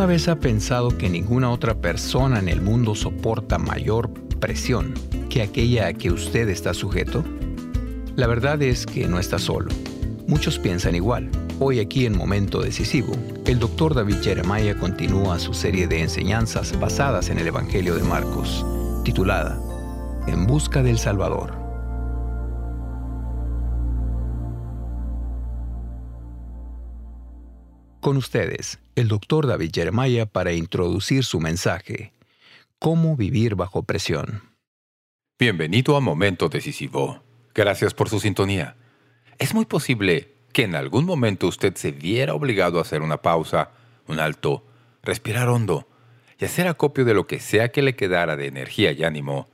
¿Alguna vez ha pensado que ninguna otra persona en el mundo soporta mayor presión que aquella a que usted está sujeto? La verdad es que no está solo. Muchos piensan igual. Hoy aquí en Momento Decisivo, el doctor David Jeremiah continúa su serie de enseñanzas basadas en el Evangelio de Marcos, titulada En Busca del Salvador. Con ustedes, el doctor David Jeremiah para introducir su mensaje, Cómo vivir bajo presión. Bienvenido a Momento Decisivo. Gracias por su sintonía. Es muy posible que en algún momento usted se viera obligado a hacer una pausa, un alto, respirar hondo y hacer acopio de lo que sea que le quedara de energía y ánimo,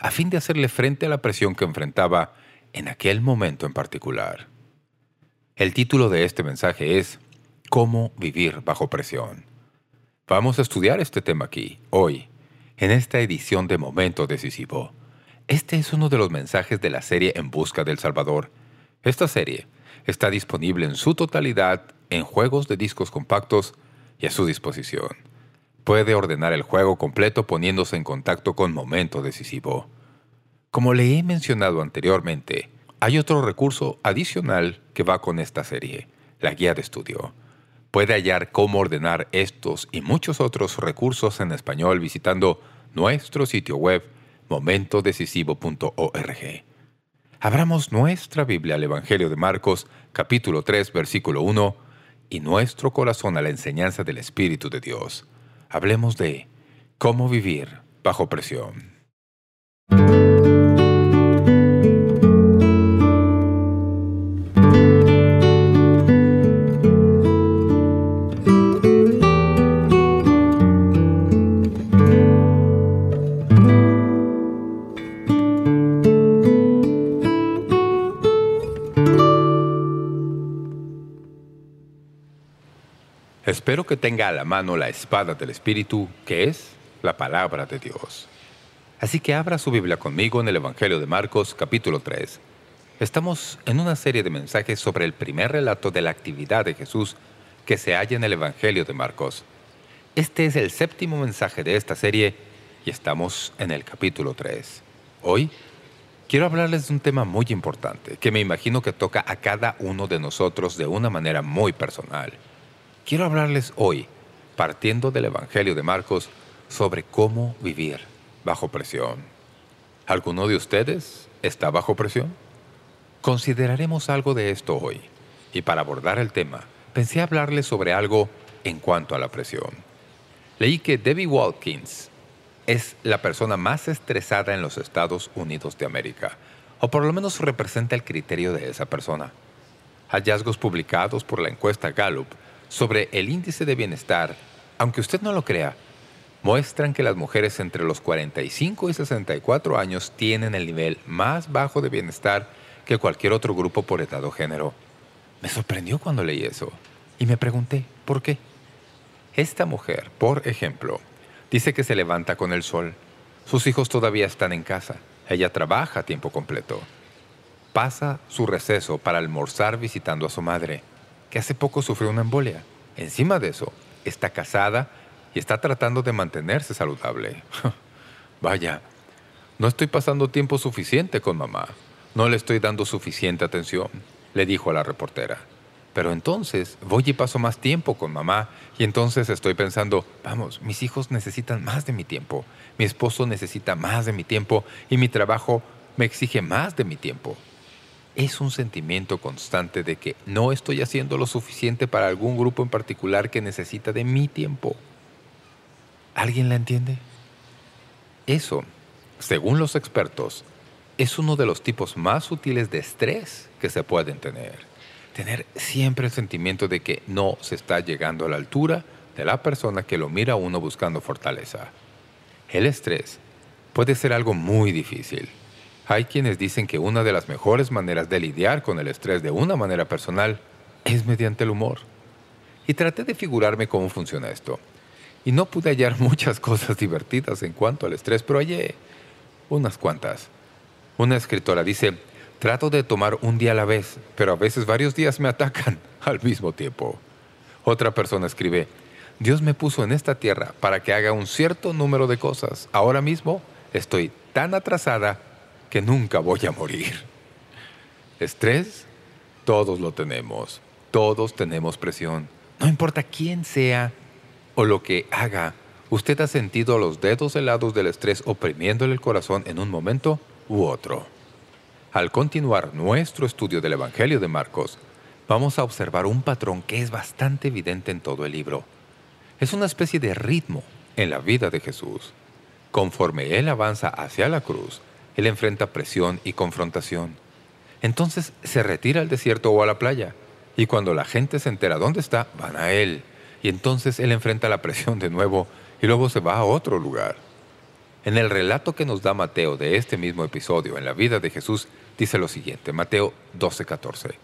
a fin de hacerle frente a la presión que enfrentaba en aquel momento en particular. El título de este mensaje es Cómo vivir bajo presión. Vamos a estudiar este tema aquí, hoy, en esta edición de Momento Decisivo. Este es uno de los mensajes de la serie En Busca del Salvador. Esta serie está disponible en su totalidad en juegos de discos compactos y a su disposición. Puede ordenar el juego completo poniéndose en contacto con Momento Decisivo. Como le he mencionado anteriormente, hay otro recurso adicional que va con esta serie, la guía de estudio. Puede hallar cómo ordenar estos y muchos otros recursos en español visitando nuestro sitio web momentodecisivo.org. Abramos nuestra Biblia al Evangelio de Marcos, capítulo 3, versículo 1, y nuestro corazón a la enseñanza del Espíritu de Dios. Hablemos de cómo vivir bajo presión. Espero que tenga a la mano la espada del Espíritu, que es la palabra de Dios. Así que abra su Biblia conmigo en el Evangelio de Marcos, capítulo 3. Estamos en una serie de mensajes sobre el primer relato de la actividad de Jesús que se halla en el Evangelio de Marcos. Este es el séptimo mensaje de esta serie y estamos en el capítulo 3. Hoy quiero hablarles de un tema muy importante que me imagino que toca a cada uno de nosotros de una manera muy personal. Quiero hablarles hoy, partiendo del Evangelio de Marcos, sobre cómo vivir bajo presión. ¿Alguno de ustedes está bajo presión? Consideraremos algo de esto hoy, y para abordar el tema, pensé hablarles sobre algo en cuanto a la presión. Leí que Debbie Watkins es la persona más estresada en los Estados Unidos de América, o por lo menos representa el criterio de esa persona. Hallazgos publicados por la encuesta Gallup sobre el índice de bienestar, aunque usted no lo crea, muestran que las mujeres entre los 45 y 64 años tienen el nivel más bajo de bienestar que cualquier otro grupo por edad o género. Me sorprendió cuando leí eso y me pregunté, ¿por qué? Esta mujer, por ejemplo, dice que se levanta con el sol. Sus hijos todavía están en casa. Ella trabaja a tiempo completo. Pasa su receso para almorzar visitando a su madre que hace poco sufrió una embolia. Encima de eso, está casada y está tratando de mantenerse saludable. Vaya, no estoy pasando tiempo suficiente con mamá. No le estoy dando suficiente atención, le dijo a la reportera. Pero entonces voy y paso más tiempo con mamá y entonces estoy pensando, vamos, mis hijos necesitan más de mi tiempo, mi esposo necesita más de mi tiempo y mi trabajo me exige más de mi tiempo es un sentimiento constante de que no estoy haciendo lo suficiente para algún grupo en particular que necesita de mi tiempo. ¿Alguien la entiende? Eso, según los expertos, es uno de los tipos más sutiles de estrés que se pueden tener. Tener siempre el sentimiento de que no se está llegando a la altura de la persona que lo mira a uno buscando fortaleza. El estrés puede ser algo muy difícil hay quienes dicen que una de las mejores maneras de lidiar con el estrés de una manera personal es mediante el humor. Y traté de figurarme cómo funciona esto. Y no pude hallar muchas cosas divertidas en cuanto al estrés, pero hallé unas cuantas. Una escritora dice, trato de tomar un día a la vez, pero a veces varios días me atacan al mismo tiempo. Otra persona escribe, Dios me puso en esta tierra para que haga un cierto número de cosas. Ahora mismo estoy tan atrasada que nunca voy a morir. Estrés, todos lo tenemos. Todos tenemos presión. No importa quién sea o lo que haga, ¿usted ha sentido los dedos helados del estrés oprimiéndole el corazón en un momento u otro? Al continuar nuestro estudio del Evangelio de Marcos, vamos a observar un patrón que es bastante evidente en todo el libro. Es una especie de ritmo en la vida de Jesús. Conforme Él avanza hacia la cruz, Él enfrenta presión y confrontación. Entonces se retira al desierto o a la playa, y cuando la gente se entera dónde está, van a Él. Y entonces Él enfrenta la presión de nuevo y luego se va a otro lugar. En el relato que nos da Mateo de este mismo episodio en la vida de Jesús, dice lo siguiente, Mateo 12:14.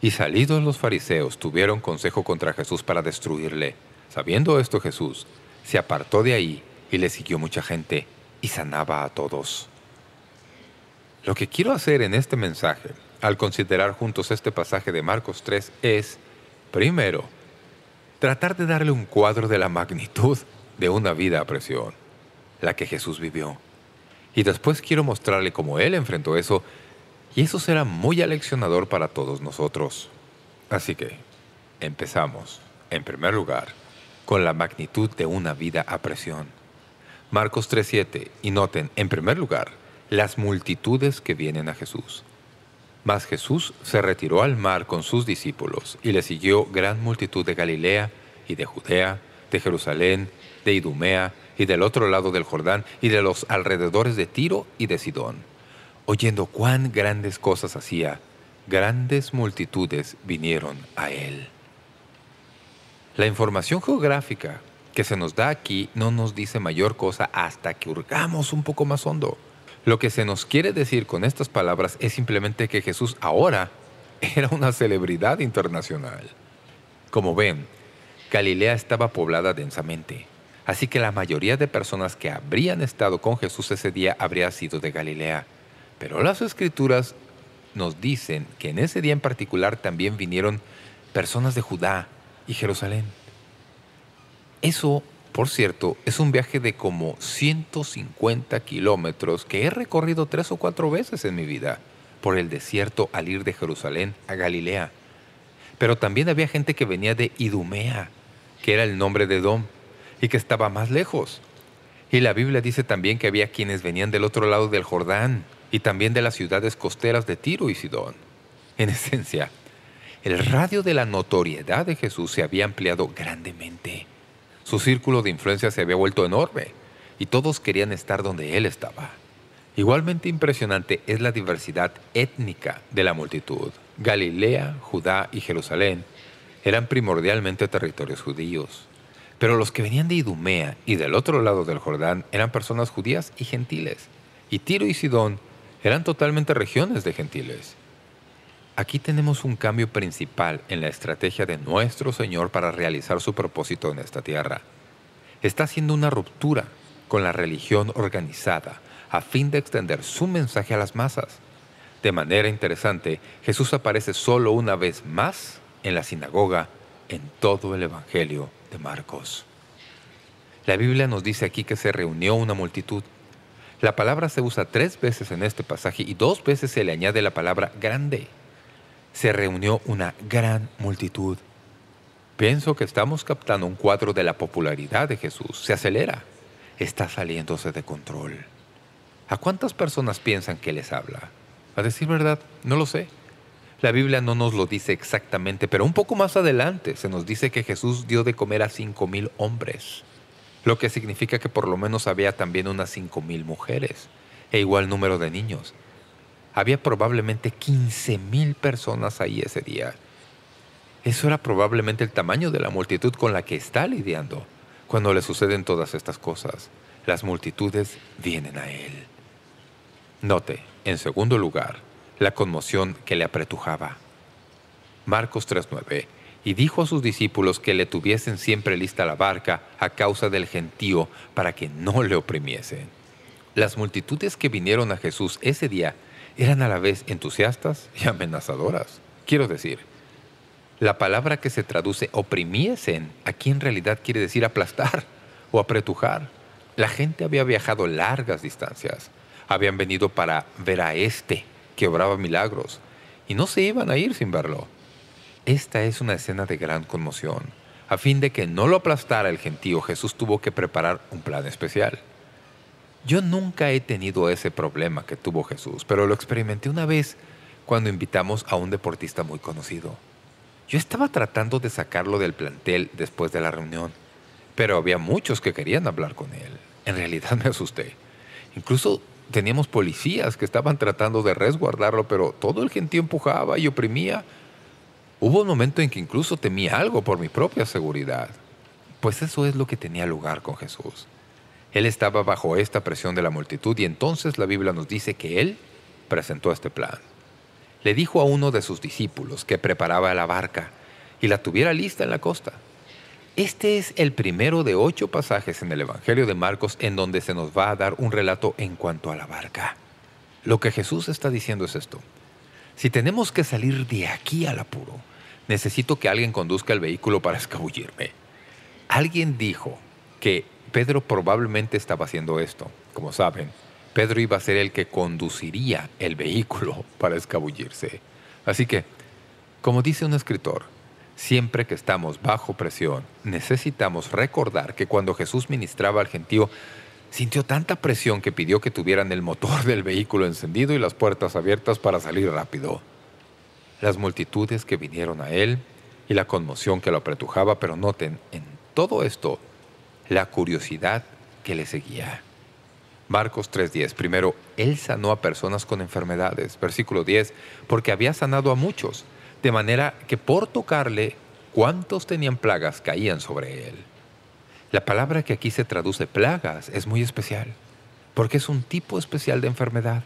Y salidos los fariseos tuvieron consejo contra Jesús para destruirle. Sabiendo esto Jesús, se apartó de ahí y le siguió mucha gente y sanaba a todos. Lo que quiero hacer en este mensaje, al considerar juntos este pasaje de Marcos 3, es, primero, tratar de darle un cuadro de la magnitud de una vida a presión, la que Jesús vivió. Y después quiero mostrarle cómo Él enfrentó eso, y eso será muy aleccionador para todos nosotros. Así que, empezamos, en primer lugar, con la magnitud de una vida a presión. Marcos 3.7, y noten, en primer lugar, las multitudes que vienen a Jesús. Mas Jesús se retiró al mar con sus discípulos, y le siguió gran multitud de Galilea y de Judea, de Jerusalén, de Idumea y del otro lado del Jordán y de los alrededores de Tiro y de Sidón. Oyendo cuán grandes cosas hacía, grandes multitudes vinieron a él. La información geográfica que se nos da aquí no nos dice mayor cosa hasta que hurgamos un poco más hondo. Lo que se nos quiere decir con estas palabras es simplemente que Jesús ahora era una celebridad internacional. Como ven, Galilea estaba poblada densamente, así que la mayoría de personas que habrían estado con Jesús ese día habría sido de Galilea. Pero las Escrituras nos dicen que en ese día en particular también vinieron personas de Judá y Jerusalén. Eso por cierto, es un viaje de como 150 kilómetros que he recorrido tres o cuatro veces en mi vida por el desierto al ir de Jerusalén a Galilea. Pero también había gente que venía de Idumea, que era el nombre de Dom, y que estaba más lejos. Y la Biblia dice también que había quienes venían del otro lado del Jordán y también de las ciudades costeras de Tiro y Sidón. En esencia, el radio de la notoriedad de Jesús se había ampliado grandemente. Su círculo de influencia se había vuelto enorme y todos querían estar donde él estaba. Igualmente impresionante es la diversidad étnica de la multitud. Galilea, Judá y Jerusalén eran primordialmente territorios judíos. Pero los que venían de Idumea y del otro lado del Jordán eran personas judías y gentiles. Y Tiro y Sidón eran totalmente regiones de gentiles. Aquí tenemos un cambio principal en la estrategia de nuestro Señor para realizar su propósito en esta tierra. Está haciendo una ruptura con la religión organizada a fin de extender su mensaje a las masas. De manera interesante, Jesús aparece solo una vez más en la sinagoga en todo el Evangelio de Marcos. La Biblia nos dice aquí que se reunió una multitud. La palabra se usa tres veces en este pasaje y dos veces se le añade la palabra grande se reunió una gran multitud. Pienso que estamos captando un cuadro de la popularidad de Jesús. Se acelera. Está saliéndose de control. ¿A cuántas personas piensan que les habla? A decir verdad, no lo sé. La Biblia no nos lo dice exactamente, pero un poco más adelante se nos dice que Jesús dio de comer a cinco mil hombres, lo que significa que por lo menos había también unas cinco mil mujeres e igual número de niños. Había probablemente 15.000 personas ahí ese día. Eso era probablemente el tamaño de la multitud con la que está lidiando. Cuando le suceden todas estas cosas, las multitudes vienen a él. Note, en segundo lugar, la conmoción que le apretujaba. Marcos 3.9 Y dijo a sus discípulos que le tuviesen siempre lista la barca a causa del gentío para que no le oprimiesen. Las multitudes que vinieron a Jesús ese día eran a la vez entusiastas y amenazadoras. Quiero decir, La palabra que se traduce oprimiesen, aquí en realidad quiere decir aplastar o apretujar. La gente había viajado largas distancias. Habían venido para ver a este, que obraba milagros, y no se iban a ir sin verlo. Esta es una escena de gran conmoción. A fin de que no lo aplastara el gentío, Jesús tuvo que preparar un plan especial. Yo nunca he tenido ese problema que tuvo Jesús, pero lo experimenté una vez cuando invitamos a un deportista muy conocido. Yo estaba tratando de sacarlo del plantel después de la reunión, pero había muchos que querían hablar con él. En realidad me asusté. Incluso teníamos policías que estaban tratando de resguardarlo, pero todo el gentío empujaba y oprimía. Hubo un momento en que incluso temía algo por mi propia seguridad. Pues eso es lo que tenía lugar con Jesús. Él estaba bajo esta presión de la multitud y entonces la Biblia nos dice que Él presentó este plan le dijo a uno de sus discípulos que preparaba la barca y la tuviera lista en la costa. Este es el primero de ocho pasajes en el Evangelio de Marcos en donde se nos va a dar un relato en cuanto a la barca. Lo que Jesús está diciendo es esto. Si tenemos que salir de aquí al apuro, necesito que alguien conduzca el vehículo para escabullirme. Alguien dijo que Pedro probablemente estaba haciendo esto. Como saben, Pedro iba a ser el que conduciría el vehículo para escabullirse. Así que, como dice un escritor, siempre que estamos bajo presión, necesitamos recordar que cuando Jesús ministraba al gentío, sintió tanta presión que pidió que tuvieran el motor del vehículo encendido y las puertas abiertas para salir rápido. Las multitudes que vinieron a él y la conmoción que lo apretujaba, pero noten en todo esto la curiosidad que le seguía. Marcos 3.10. Primero, Él sanó a personas con enfermedades. Versículo 10. Porque había sanado a muchos, de manera que por tocarle, cuantos tenían plagas caían sobre Él. La palabra que aquí se traduce plagas es muy especial, porque es un tipo especial de enfermedad.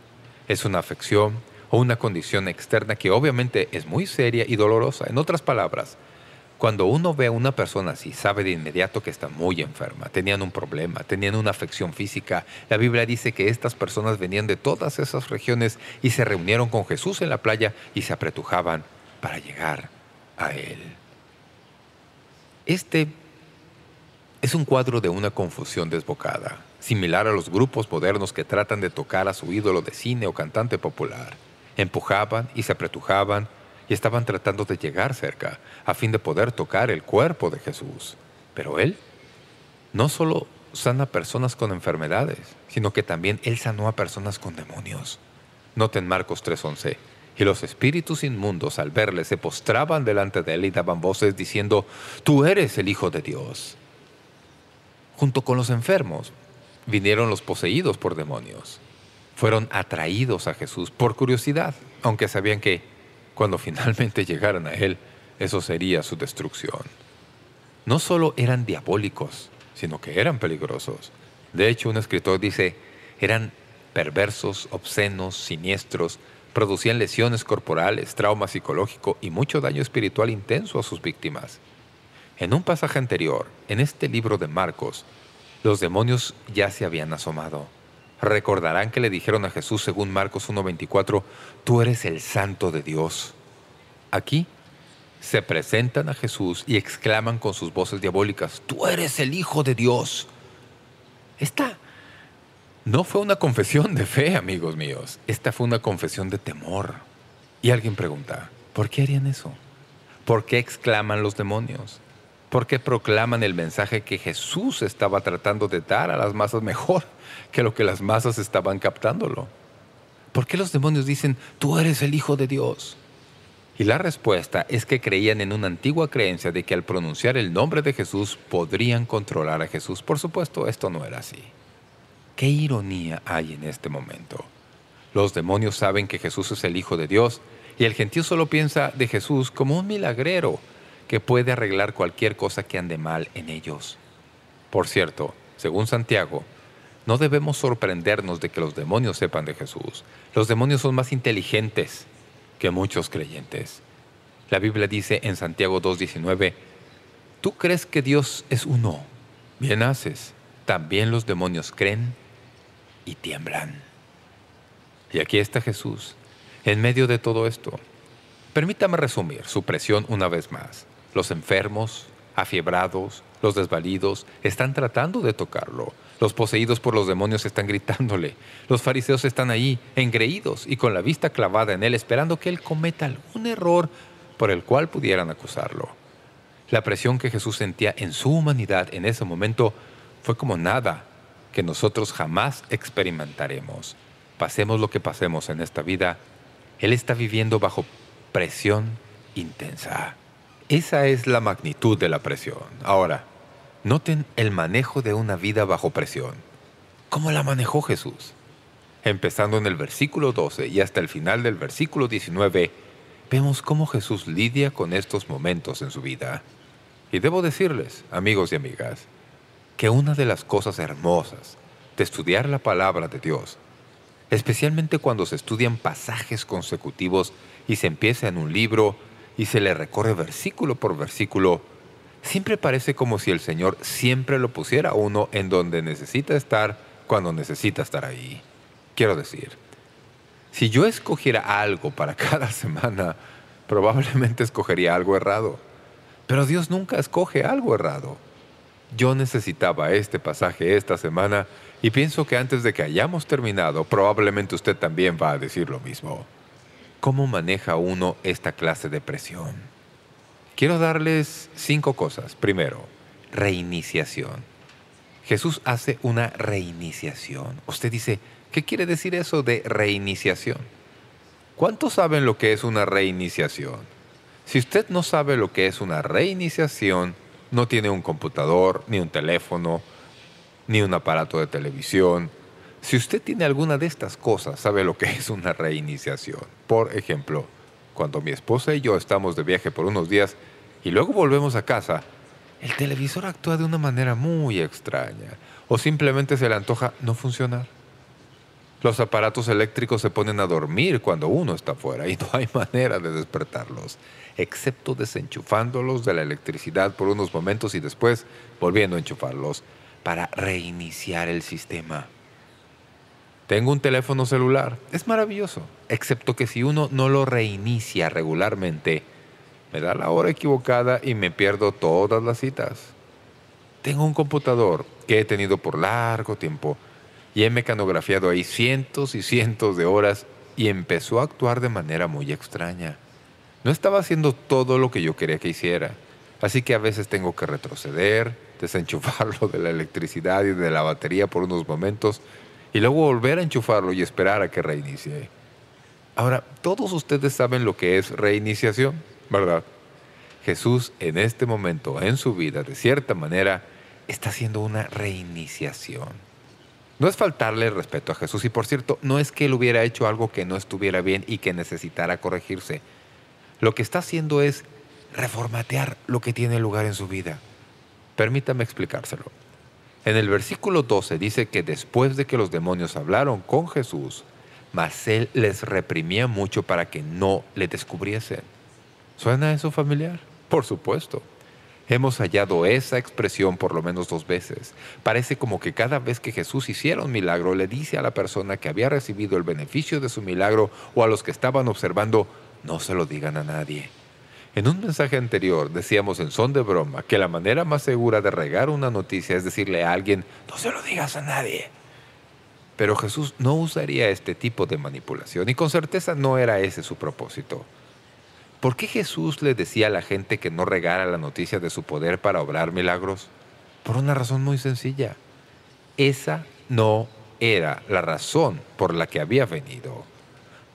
Es una afección o una condición externa que obviamente es muy seria y dolorosa. En otras palabras, cuando uno ve a una persona así, sabe de inmediato que está muy enferma, tenían un problema, tenían una afección física. La Biblia dice que estas personas venían de todas esas regiones y se reunieron con Jesús en la playa y se apretujaban para llegar a Él. Este es un cuadro de una confusión desbocada, similar a los grupos modernos que tratan de tocar a su ídolo de cine o cantante popular. Empujaban y se apretujaban y estaban tratando de llegar cerca a fin de poder tocar el cuerpo de Jesús. Pero Él no solo sana personas con enfermedades, sino que también Él sanó a personas con demonios. Noten Marcos 3.11. Y los espíritus inmundos al verle se postraban delante de él y daban voces diciendo, «Tú eres el Hijo de Dios». Junto con los enfermos vinieron los poseídos por demonios. Fueron atraídos a Jesús por curiosidad, aunque sabían que cuando finalmente llegaran a él, eso sería su destrucción. No solo eran diabólicos, sino que eran peligrosos. De hecho, un escritor dice, eran perversos, obscenos, siniestros, producían lesiones corporales, trauma psicológico y mucho daño espiritual intenso a sus víctimas. En un pasaje anterior, en este libro de Marcos, los demonios ya se habían asomado. Recordarán que le dijeron a Jesús, según Marcos 1.24, «Tú eres el Santo de Dios». Aquí se presentan a Jesús y exclaman con sus voces diabólicas, «¡Tú eres el Hijo de Dios!». Esta no fue una confesión de fe, amigos míos. Esta fue una confesión de temor. Y alguien pregunta, ¿por qué harían eso? ¿Por qué exclaman los demonios? ¿Por qué proclaman el mensaje que Jesús estaba tratando de dar a las masas mejor que lo que las masas estaban captándolo? ¿Por qué los demonios dicen, tú eres el Hijo de Dios? Y la respuesta es que creían en una antigua creencia de que al pronunciar el nombre de Jesús podrían controlar a Jesús. Por supuesto, esto no era así. ¿Qué ironía hay en este momento? Los demonios saben que Jesús es el Hijo de Dios y el gentío solo piensa de Jesús como un milagrero que puede arreglar cualquier cosa que ande mal en ellos. Por cierto, según Santiago, no debemos sorprendernos de que los demonios sepan de Jesús. Los demonios son más inteligentes que muchos creyentes. La Biblia dice en Santiago 2.19, «Tú crees que Dios es uno. Bien haces. También los demonios creen y tiemblan». Y aquí está Jesús, en medio de todo esto. Permítame resumir su presión una vez más. Los enfermos, afiebrados, los desvalidos, están tratando de tocarlo. Los poseídos por los demonios están gritándole. Los fariseos están ahí, engreídos y con la vista clavada en él, esperando que él cometa algún error por el cual pudieran acusarlo. La presión que Jesús sentía en su humanidad en ese momento fue como nada que nosotros jamás experimentaremos. Pasemos lo que pasemos en esta vida, Él está viviendo bajo presión intensa. Esa es la magnitud de la presión. Ahora, noten el manejo de una vida bajo presión. ¿Cómo la manejó Jesús? Empezando en el versículo 12 y hasta el final del versículo 19, vemos cómo Jesús lidia con estos momentos en su vida. Y debo decirles, amigos y amigas, que una de las cosas hermosas de estudiar la palabra de Dios, especialmente cuando se estudian pasajes consecutivos y se empieza en un libro y se le recorre versículo por versículo, siempre parece como si el Señor siempre lo pusiera uno en donde necesita estar cuando necesita estar ahí. Quiero decir, si yo escogiera algo para cada semana, probablemente escogería algo errado. Pero Dios nunca escoge algo errado. Yo necesitaba este pasaje esta semana y pienso que antes de que hayamos terminado, probablemente usted también va a decir lo mismo. ¿Cómo maneja uno esta clase de presión? Quiero darles cinco cosas. Primero, reiniciación. Jesús hace una reiniciación. Usted dice, ¿qué quiere decir eso de reiniciación? ¿Cuántos saben lo que es una reiniciación? Si usted no sabe lo que es una reiniciación, no tiene un computador, ni un teléfono, ni un aparato de televisión. Si usted tiene alguna de estas cosas, sabe lo que es una reiniciación. Por ejemplo, cuando mi esposa y yo estamos de viaje por unos días y luego volvemos a casa, el televisor actúa de una manera muy extraña o simplemente se le antoja no funcionar. Los aparatos eléctricos se ponen a dormir cuando uno está fuera y no hay manera de despertarlos excepto desenchufándolos de la electricidad por unos momentos y después volviendo a enchufarlos para reiniciar el sistema. Tengo un teléfono celular. Es maravilloso, excepto que si uno no lo reinicia regularmente, me da la hora equivocada y me pierdo todas las citas. Tengo un computador que he tenido por largo tiempo y he mecanografiado ahí cientos y cientos de horas y empezó a actuar de manera muy extraña. No estaba haciendo todo lo que yo quería que hiciera. Así que a veces tengo que retroceder, desenchufarlo de la electricidad y de la batería por unos momentos y luego volver a enchufarlo y esperar a que reinicie. Ahora, todos ustedes saben lo que es reiniciación, ¿verdad? Jesús en este momento en su vida, de cierta manera, está haciendo una reiniciación. No es faltarle respeto a Jesús y, por cierto, no es que él hubiera hecho algo que no estuviera bien y que necesitara corregirse. Lo que está haciendo es reformatear lo que tiene lugar en su vida. Permítame explicárselo. En el versículo 12 dice que después de que los demonios hablaron con Jesús, mas él les reprimía mucho para que no le descubriesen. ¿Suena eso familiar? Por supuesto. Hemos hallado esa expresión por lo menos dos veces. Parece como que cada vez que Jesús hiciera un milagro, le dice a la persona que había recibido el beneficio de su milagro o a los que estaban observando, no se lo digan a nadie. En un mensaje anterior decíamos en son de broma que la manera más segura de regar una noticia es decirle a alguien, no se lo digas a nadie. Pero Jesús no usaría este tipo de manipulación y con certeza no era ese su propósito. ¿Por qué Jesús le decía a la gente que no regara la noticia de su poder para obrar milagros? Por una razón muy sencilla. Esa no era la razón por la que había venido.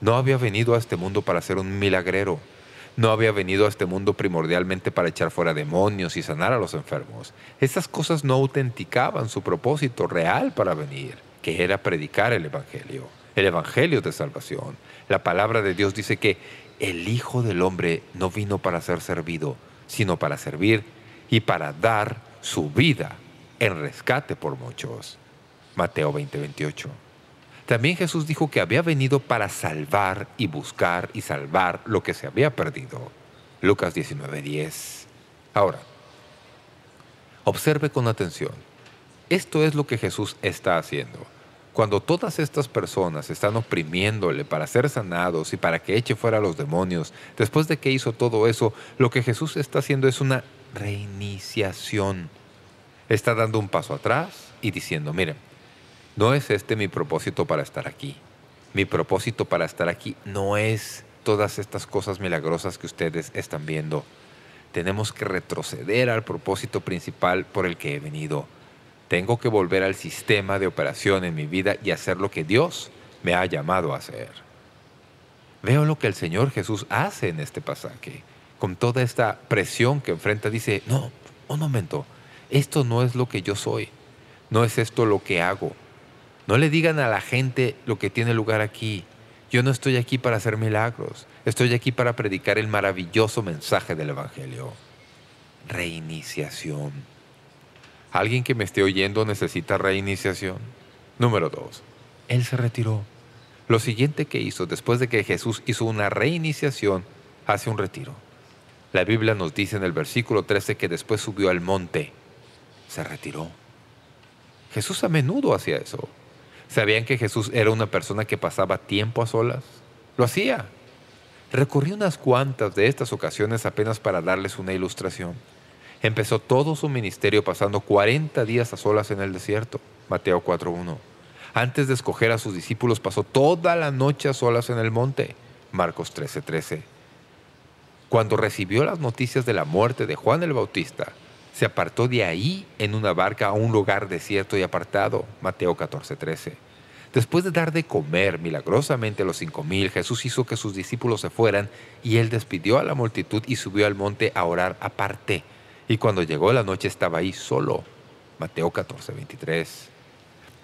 No había venido a este mundo para ser un milagrero. No había venido a este mundo primordialmente para echar fuera demonios y sanar a los enfermos. Estas cosas no autenticaban su propósito real para venir, que era predicar el Evangelio, el Evangelio de salvación. La palabra de Dios dice que el Hijo del Hombre no vino para ser servido, sino para servir y para dar su vida en rescate por muchos. Mateo 20, 28. También Jesús dijo que había venido para salvar y buscar y salvar lo que se había perdido. Lucas 19:10. Ahora, observe con atención. Esto es lo que Jesús está haciendo. Cuando todas estas personas están oprimiéndole para ser sanados y para que eche fuera a los demonios, después de que hizo todo eso, lo que Jesús está haciendo es una reiniciación. Está dando un paso atrás y diciendo, miren, no es este mi propósito para estar aquí. Mi propósito para estar aquí no es todas estas cosas milagrosas que ustedes están viendo. Tenemos que retroceder al propósito principal por el que he venido. Tengo que volver al sistema de operación en mi vida y hacer lo que Dios me ha llamado a hacer. Veo lo que el Señor Jesús hace en este pasaje. Con toda esta presión que enfrenta, dice, no, un momento, esto no es lo que yo soy. No es esto lo que hago. No le digan a la gente lo que tiene lugar aquí. Yo no estoy aquí para hacer milagros. Estoy aquí para predicar el maravilloso mensaje del Evangelio. Reiniciación. ¿Alguien que me esté oyendo necesita reiniciación? Número dos. Él se retiró. Lo siguiente que hizo después de que Jesús hizo una reiniciación, hace un retiro. La Biblia nos dice en el versículo 13 que después subió al monte. Se retiró. Jesús a menudo hacía eso. ¿Sabían que Jesús era una persona que pasaba tiempo a solas? Lo hacía. Recorrí unas cuantas de estas ocasiones apenas para darles una ilustración. Empezó todo su ministerio pasando 40 días a solas en el desierto. Mateo 4.1. Antes de escoger a sus discípulos pasó toda la noche a solas en el monte. Marcos 13.13. Cuando recibió las noticias de la muerte de Juan el Bautista, se apartó de ahí en una barca a un lugar desierto y apartado. Mateo 14.13. Después de dar de comer milagrosamente a los cinco mil, Jesús hizo que sus discípulos se fueran y Él despidió a la multitud y subió al monte a orar aparte. Y cuando llegó la noche estaba ahí solo. Mateo 14, 23.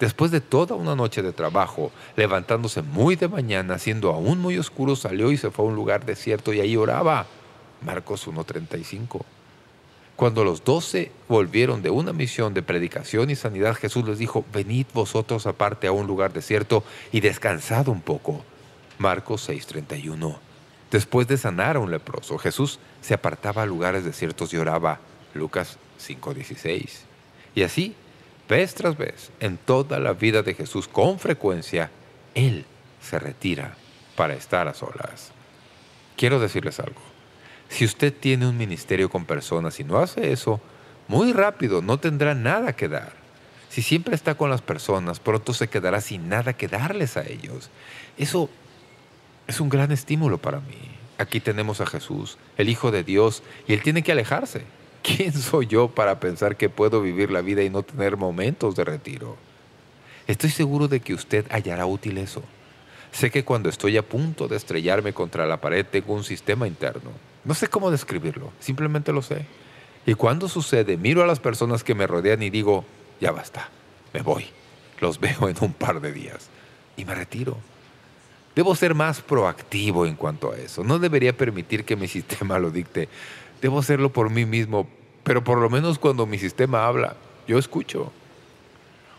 Después de toda una noche de trabajo, levantándose muy de mañana, siendo aún muy oscuro, salió y se fue a un lugar desierto y ahí oraba. Marcos 1.35. Cuando los doce volvieron de una misión de predicación y sanidad, Jesús les dijo, venid vosotros aparte a un lugar desierto y descansad un poco. Marcos 6.31. Después de sanar a un leproso, Jesús se apartaba a lugares desiertos y oraba. Lucas 5.16. Y así, vez tras vez, en toda la vida de Jesús, con frecuencia, Él se retira para estar a solas. Quiero decirles algo. Si usted tiene un ministerio con personas y no hace eso, muy rápido no tendrá nada que dar. Si siempre está con las personas, pronto se quedará sin nada que darles a ellos. Eso es un gran estímulo para mí. Aquí tenemos a Jesús, el Hijo de Dios, y Él tiene que alejarse. ¿Quién soy yo para pensar que puedo vivir la vida y no tener momentos de retiro? Estoy seguro de que usted hallará útil eso. Sé que cuando estoy a punto de estrellarme contra la pared tengo un sistema interno. No sé cómo describirlo, simplemente lo sé. Y cuando sucede, miro a las personas que me rodean y digo, ya basta, me voy. Los veo en un par de días. Y me retiro. Debo ser más proactivo en cuanto a eso. No debería permitir que mi sistema lo dicte. Debo hacerlo por mí mismo, pero por lo menos cuando mi sistema habla, yo escucho.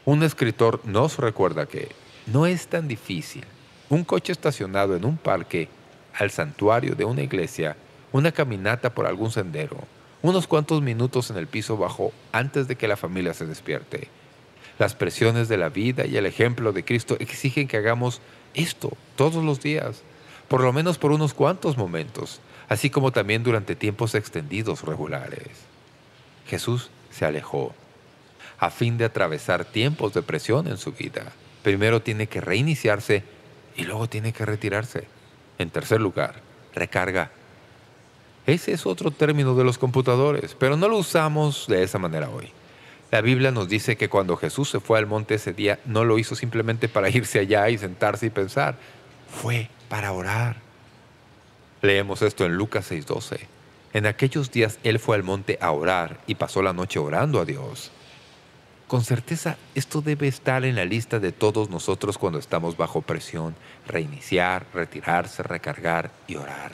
Un escritor nos recuerda que no es tan difícil un coche estacionado en un parque al santuario de una iglesia, una caminata por algún sendero, unos cuantos minutos en el piso bajo antes de que la familia se despierte. Las presiones de la vida y el ejemplo de Cristo exigen que hagamos esto todos los días, por lo menos por unos cuantos momentos, así como también durante tiempos extendidos regulares. Jesús se alejó a fin de atravesar tiempos de presión en su vida. Primero tiene que reiniciarse y luego tiene que retirarse. En tercer lugar, recarga. Ese es otro término de los computadores, pero no lo usamos de esa manera hoy. La Biblia nos dice que cuando Jesús se fue al monte ese día, no lo hizo simplemente para irse allá y sentarse y pensar. Fue para orar. Leemos esto en Lucas 6.12. En aquellos días Él fue al monte a orar y pasó la noche orando a Dios. Con certeza, esto debe estar en la lista de todos nosotros cuando estamos bajo presión. Reiniciar, retirarse, recargar y orar.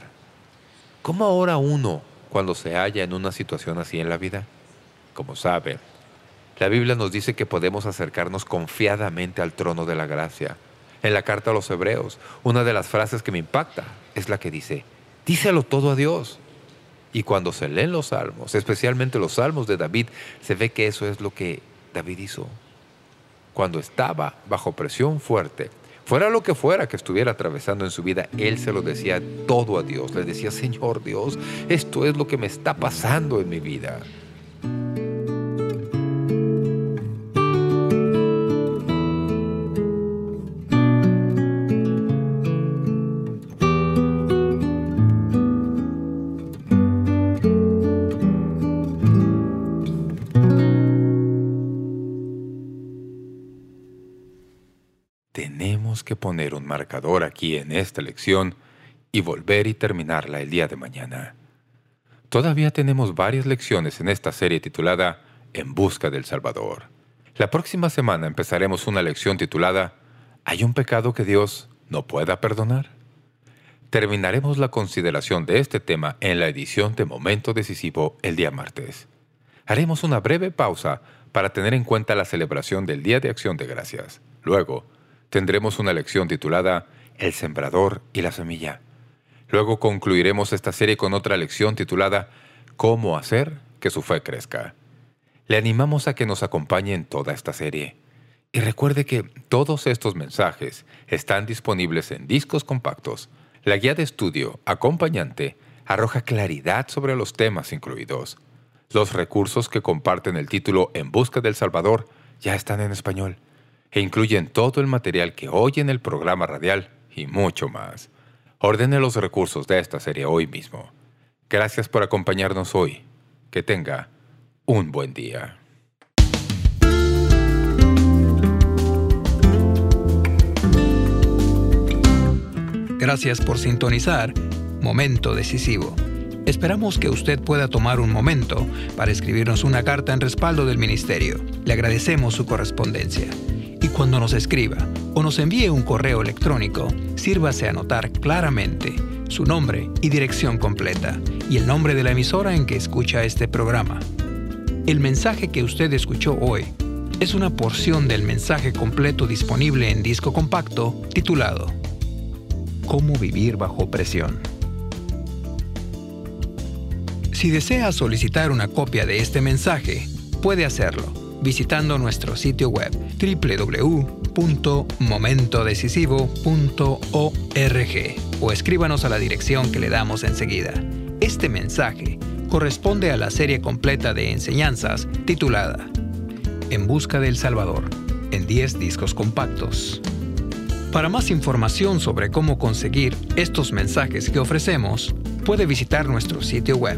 ¿Cómo ora uno cuando se halla en una situación así en la vida? Como sabe, la Biblia nos dice que podemos acercarnos confiadamente al trono de la gracia. En la carta a los hebreos, una de las frases que me impacta es la que dice, díselo todo a Dios. Y cuando se leen los salmos, especialmente los salmos de David, se ve que eso es lo que David hizo. cuando estaba bajo presión fuerte. Fuera lo que fuera que estuviera atravesando en su vida, él se lo decía todo a Dios. Le decía, Señor Dios, esto es lo que me está pasando en mi vida. Marcador aquí en esta lección y volver y terminarla el día de mañana. Todavía tenemos varias lecciones en esta serie titulada En busca del Salvador. La próxima semana empezaremos una lección titulada ¿Hay un pecado que Dios no pueda perdonar? Terminaremos la consideración de este tema en la edición de Momento Decisivo el día martes. Haremos una breve pausa para tener en cuenta la celebración del Día de Acción de Gracias. Luego, tendremos una lección titulada El sembrador y la semilla. Luego concluiremos esta serie con otra lección titulada Cómo hacer que su fe crezca. Le animamos a que nos acompañe en toda esta serie. Y recuerde que todos estos mensajes están disponibles en discos compactos. La guía de estudio acompañante arroja claridad sobre los temas incluidos. Los recursos que comparten el título En busca del Salvador ya están en español e incluyen todo el material que oye en el programa radial y mucho más. Ordene los recursos de esta serie hoy mismo. Gracias por acompañarnos hoy. Que tenga un buen día. Gracias por sintonizar Momento Decisivo. Esperamos que usted pueda tomar un momento para escribirnos una carta en respaldo del Ministerio. Le agradecemos su correspondencia cuando nos escriba o nos envíe un correo electrónico, sírvase a anotar claramente su nombre y dirección completa y el nombre de la emisora en que escucha este programa. El mensaje que usted escuchó hoy es una porción del mensaje completo disponible en disco compacto titulado Cómo vivir bajo presión. Si desea solicitar una copia de este mensaje, puede hacerlo visitando nuestro sitio web www.momentodecisivo.org o escríbanos a la dirección que le damos enseguida. Este mensaje corresponde a la serie completa de enseñanzas titulada En Busca del Salvador, en 10 discos compactos. Para más información sobre cómo conseguir estos mensajes que ofrecemos, puede visitar nuestro sitio web